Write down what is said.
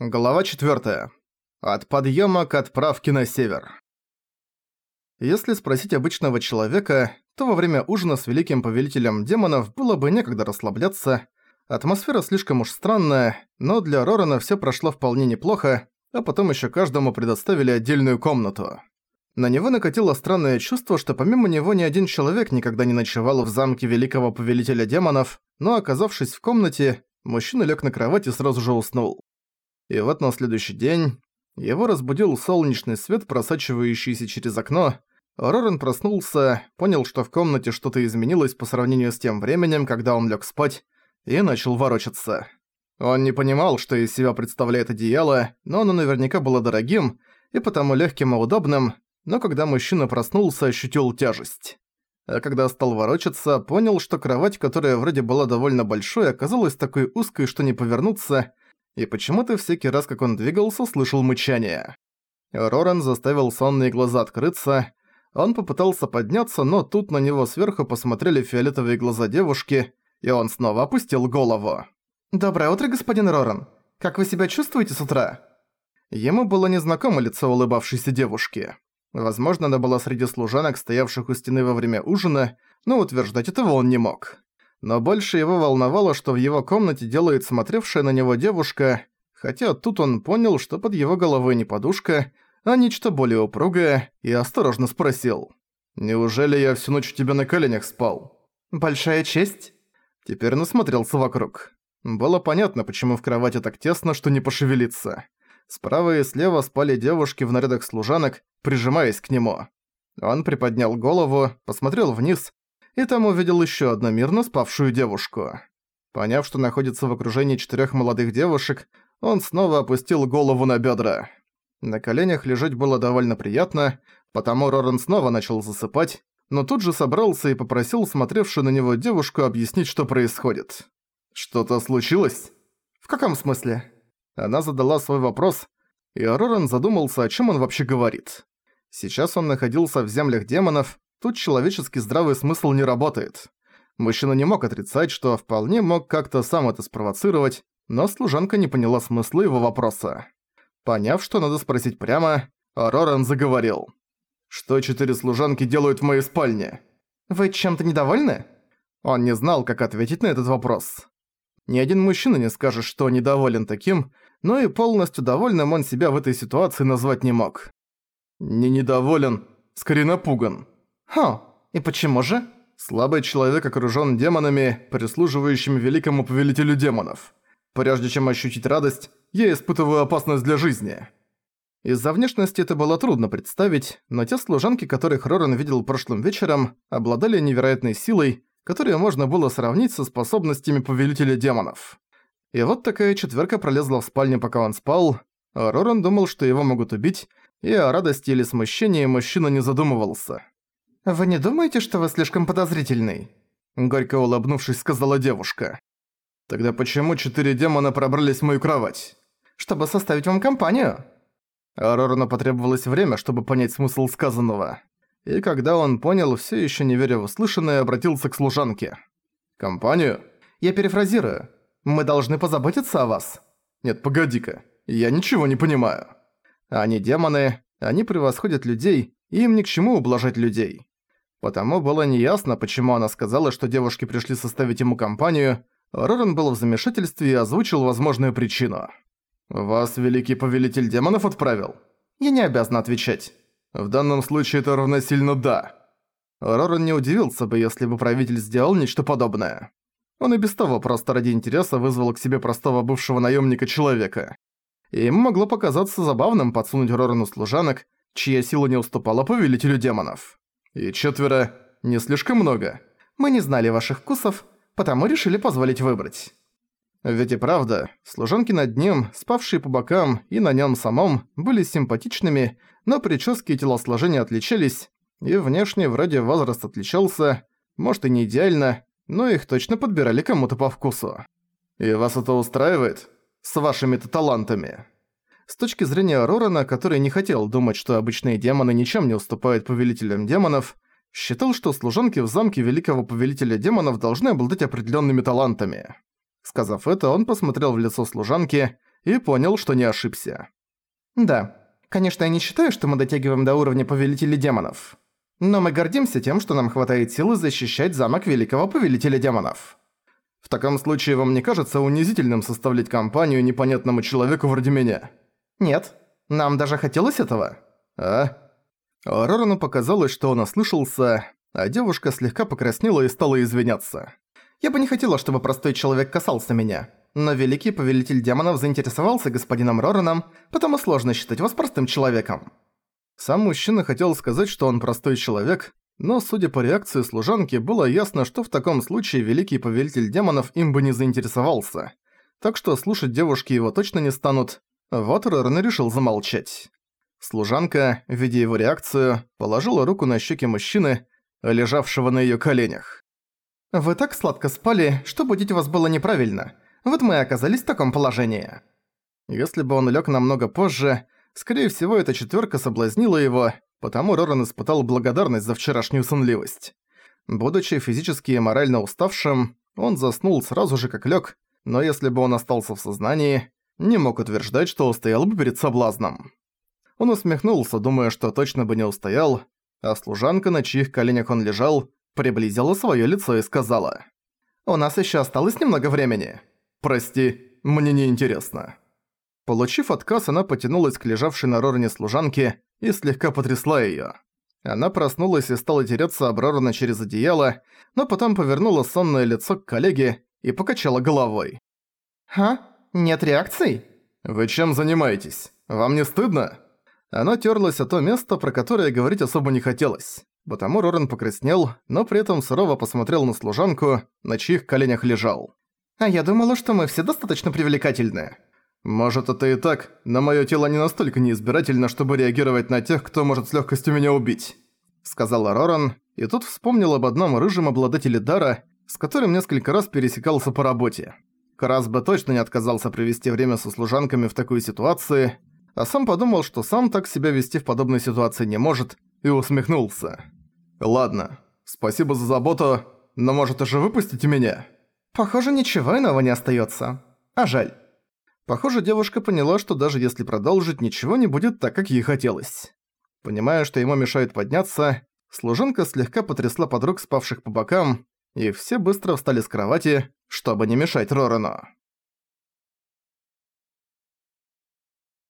Глава 4. От подъема к отправке на север. Если спросить обычного человека, то во время ужина с великим повелителем демонов было бы некогда расслабляться. Атмосфера слишком уж странная, но для Рорана все прошло вполне неплохо, а потом еще каждому предоставили отдельную комнату. На него накатило странное чувство, что помимо него ни один человек никогда не ночевал в замке великого повелителя демонов, но оказавшись в комнате, мужчина лег на кровать и сразу же уснул. И вот на следующий день его разбудил солнечный свет, просачивающийся через окно. Рорен проснулся, понял, что в комнате что-то изменилось по сравнению с тем временем, когда он лег спать, и начал ворочаться. Он не понимал, что из себя представляет одеяло, но оно наверняка было дорогим, и потому легким и удобным, но когда мужчина проснулся, ощутил тяжесть. А когда стал ворочаться, понял, что кровать, которая вроде была довольно большой, оказалась такой узкой, что не повернуться, и почему-то всякий раз, как он двигался, слышал мычание. Роран заставил сонные глаза открыться. Он попытался подняться, но тут на него сверху посмотрели фиолетовые глаза девушки, и он снова опустил голову. «Доброе утро, господин Роран. Как вы себя чувствуете с утра?» Ему было незнакомо лицо улыбавшейся девушки. Возможно, она была среди служанок, стоявших у стены во время ужина, но утверждать этого он не мог но больше его волновало, что в его комнате делает смотревшая на него девушка, хотя тут он понял, что под его головой не подушка, а нечто более упругое, и осторожно спросил. «Неужели я всю ночь у тебя на коленях спал?» «Большая честь?» Теперь насмотрелся вокруг. Было понятно, почему в кровати так тесно, что не пошевелиться. Справа и слева спали девушки в нарядах служанок, прижимаясь к нему. Он приподнял голову, посмотрел вниз и там увидел еще одну мирно спавшую девушку. Поняв, что находится в окружении четырех молодых девушек, он снова опустил голову на бедра. На коленях лежать было довольно приятно, потому Роран снова начал засыпать, но тут же собрался и попросил смотревшую на него девушку объяснить, что происходит. «Что-то случилось?» «В каком смысле?» Она задала свой вопрос, и Роран задумался, о чем он вообще говорит. Сейчас он находился в землях демонов, Тут человеческий здравый смысл не работает. Мужчина не мог отрицать, что вполне мог как-то сам это спровоцировать, но служанка не поняла смысла его вопроса. Поняв, что надо спросить прямо, Роран заговорил. «Что четыре служанки делают в моей спальне?» «Вы чем-то недовольны?» Он не знал, как ответить на этот вопрос. Ни один мужчина не скажет, что недоволен таким, но и полностью довольным он себя в этой ситуации назвать не мог. «Не недоволен, скорее напуган», «Хм, и почему же?» «Слабый человек окружён демонами, прислуживающими великому повелителю демонов. Прежде чем ощутить радость, я испытываю опасность для жизни». Из-за внешности это было трудно представить, но те служанки, которых Роран видел прошлым вечером, обладали невероятной силой, которую можно было сравнить со способностями повелителя демонов. И вот такая четверка пролезла в спальню, пока он спал. А Роран думал, что его могут убить, и о радости или смущении мужчина не задумывался. «Вы не думаете, что вы слишком подозрительный?» Горько улыбнувшись, сказала девушка. «Тогда почему четыре демона пробрались в мою кровать?» «Чтобы составить вам компанию». Рорану потребовалось время, чтобы понять смысл сказанного. И когда он понял, все еще не веря в услышанное, обратился к служанке. «Компанию?» «Я перефразирую. Мы должны позаботиться о вас». «Нет, погоди-ка. Я ничего не понимаю». Они демоны, они превосходят людей, и им ни к чему ублажать людей. Потому было неясно, почему она сказала, что девушки пришли составить ему компанию. Роран был в замешательстве и озвучил возможную причину. «Вас великий повелитель демонов отправил?» «Я не обязан отвечать». «В данном случае это равносильно «да». Роран не удивился бы, если бы правитель сделал нечто подобное. Он и без того просто ради интереса вызвал к себе простого бывшего наемника человека. И ему могло показаться забавным подсунуть Рорану служанок, чья сила не уступала повелителю демонов. И четверо – не слишком много. Мы не знали ваших вкусов, потому решили позволить выбрать. Ведь и правда, служанки над ним, спавшие по бокам и на нем самом, были симпатичными, но прически и телосложения отличались, и внешне вроде возраст отличался, может и не идеально, но их точно подбирали кому-то по вкусу. И вас это устраивает? С вашими-то талантами? С точки зрения Рорана, который не хотел думать, что обычные демоны ничем не уступают повелителям демонов, считал, что служанки в замке великого повелителя демонов должны обладать определенными талантами. Сказав это, он посмотрел в лицо служанки, и понял, что не ошибся. Да, конечно, я не считаю, что мы дотягиваем до уровня Повелителей Демонов. Но мы гордимся тем, что нам хватает силы защищать замок Великого Повелителя Демонов. В таком случае вам не кажется унизительным составлять компанию непонятному человеку вроде меня? Нет, нам даже хотелось этого. А? Рорану показалось, что он ослышался, а девушка слегка покраснела и стала извиняться. Я бы не хотела, чтобы простой человек касался меня. Но великий повелитель демонов заинтересовался господином Рораном, потому сложно считать вас простым человеком. Сам мужчина хотел сказать, что он простой человек, но, судя по реакции служанки, было ясно, что в таком случае великий повелитель демонов им бы не заинтересовался. Так что слушать девушки его точно не станут. Вот Роран решил замолчать. Служанка, видя его реакцию, положила руку на щеки мужчины, лежавшего на её коленях. «Вы так сладко спали, что будить вас было неправильно. Вот мы и оказались в таком положении». Если бы он лёг намного позже, скорее всего, эта четвёрка соблазнила его, потому Роран испытал благодарность за вчерашнюю сонливость. Будучи физически и морально уставшим, он заснул сразу же, как лёг, но если бы он остался в сознании, не мог утверждать, что устоял бы перед соблазном. Он усмехнулся, думая, что точно бы не устоял, а служанка, на чьих коленях он лежал, приблизила своё лицо и сказала. «У нас ещё осталось немного времени. Прости, мне не интересно». Получив отказ, она потянулась к лежавшей на Рорне служанке и слегка потрясла её. Она проснулась и стала тереться об Рорна через одеяло, но потом повернула сонное лицо к коллеге и покачала головой. «А? Нет реакций?» «Вы чем занимаетесь? Вам не стыдно?» Она терлась о то место, про которое говорить особо не хотелось. Потому Рорен покраснел, но при этом сурово посмотрел на служанку, на чьих коленях лежал. «А я думала, что мы все достаточно привлекательны». «Может, это и так, но моё тело не настолько неизбирательно, чтобы реагировать на тех, кто может с лёгкостью меня убить», — сказала Роран, и тут вспомнил об одном рыжем обладателе дара, с которым несколько раз пересекался по работе. Крас бы точно не отказался провести время со служанками в такой ситуации, а сам подумал, что сам так себя вести в подобной ситуации не может, и усмехнулся. «Ладно, спасибо за заботу, но может уже выпустите меня?» «Похоже, ничего иного не остается. А жаль». Похоже, девушка поняла, что даже если продолжить, ничего не будет так, как ей хотелось. Понимая, что ему мешает подняться, служанка слегка потрясла подруг, спавших по бокам, и все быстро встали с кровати, чтобы не мешать Рорану.